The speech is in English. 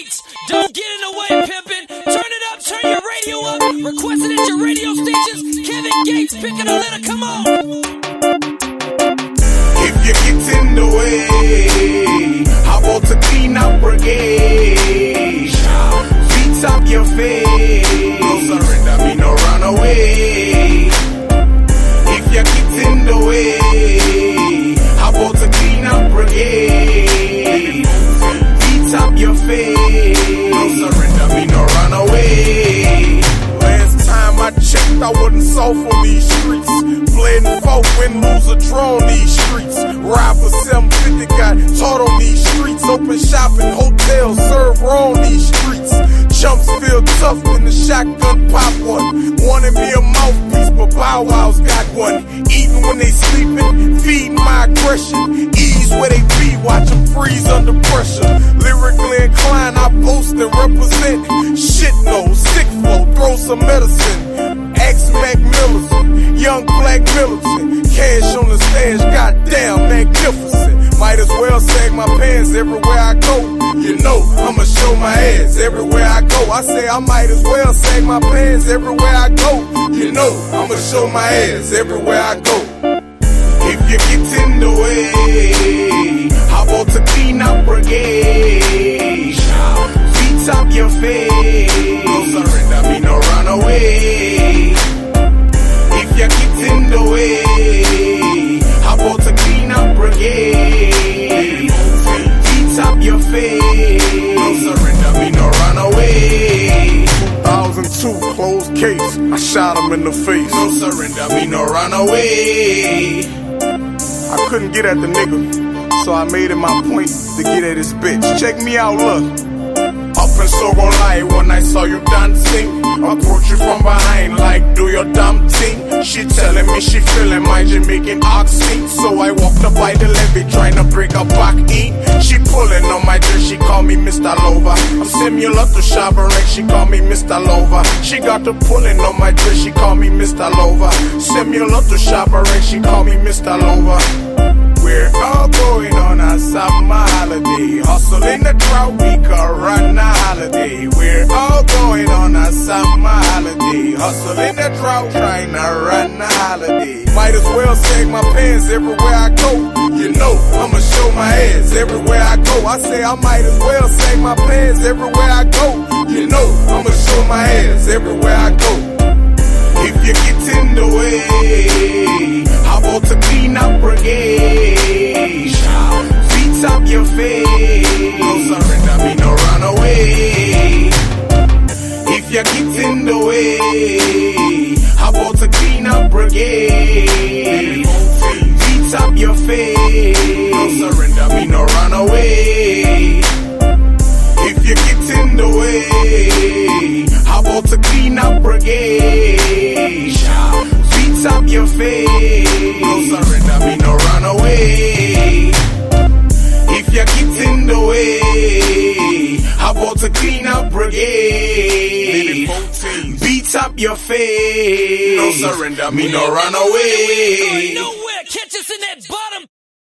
gates. Don't get in the way, pimpin'. Turn it up, turn your radio up. Request it at your radio stations. Kevin Gates picking a litter. Come on. If you get in the way, how about to clean up brigade? Feet up your face. No surrender, me no run soft on these streets. And fought, win, lose or draw on these streets. Ride for 750, got taught on these streets. Open shop in hotels, serve raw on these streets. Chumps feel tough when the shotgun pop one. Wanted me a mouthpiece, but Bow Wow's got one. Even when they sleeping, feeding my aggression. Ease where they be, watch them freeze under pressure. Lyrically inclined, I post and represent. Shit no, sick flow, throw some medicine. Ex Mac young black militant. Cash on the stage, goddamn magnificent. Might as well sag my pants everywhere I go. You know, I'ma show my ass everywhere I go. I say I might as well sag my pants everywhere I go. You know, I'ma show my ass everywhere I go. If you get in the way, I about to clean up brigade? Up your face. No surrender, me no run away. If you get in the way, how about a clean up brigade? Feet up your face. No surrender, me no run away. 2002, closed case. I shot him in the face. No surrender, me no run away. I couldn't get at the nigga, so I made it my point to get at his bitch. Check me out, look. Up in Sogo Light when I saw you dancing. Approach you from behind like do your damn thing. She telling me she feeling my Jamaican accent. So I walked up by the levee trying to break her back in. She pulling on my dress, she call me Mr. Lover. I'm similar to Shabba Ranks, she call me Mr. Lover. She got the pulling on my dress, she call me Mr. Lover. Similar to Shabba Ranks, she call me Mr. Lover. We're all going on summer holiday. Hustle in the drought, we run a holiday. We're all going on a summer holiday. Hustle in the drought, trying to run a holiday. Might as well sag my pants everywhere I go. You know, I'ma show my ass everywhere I go. I say I might as well sag my pants everywhere I go. You know, I'ma show my ass everywhere I go. No surrender, me no run away. If you get in the way, how about to clean up brigade? Feet up your face. No surrender, me no run away. If you get in the way, how about to clean up brigade? Feet up your face. Beat up your face. No surrender, me no run away. Nowhere. Catch us in that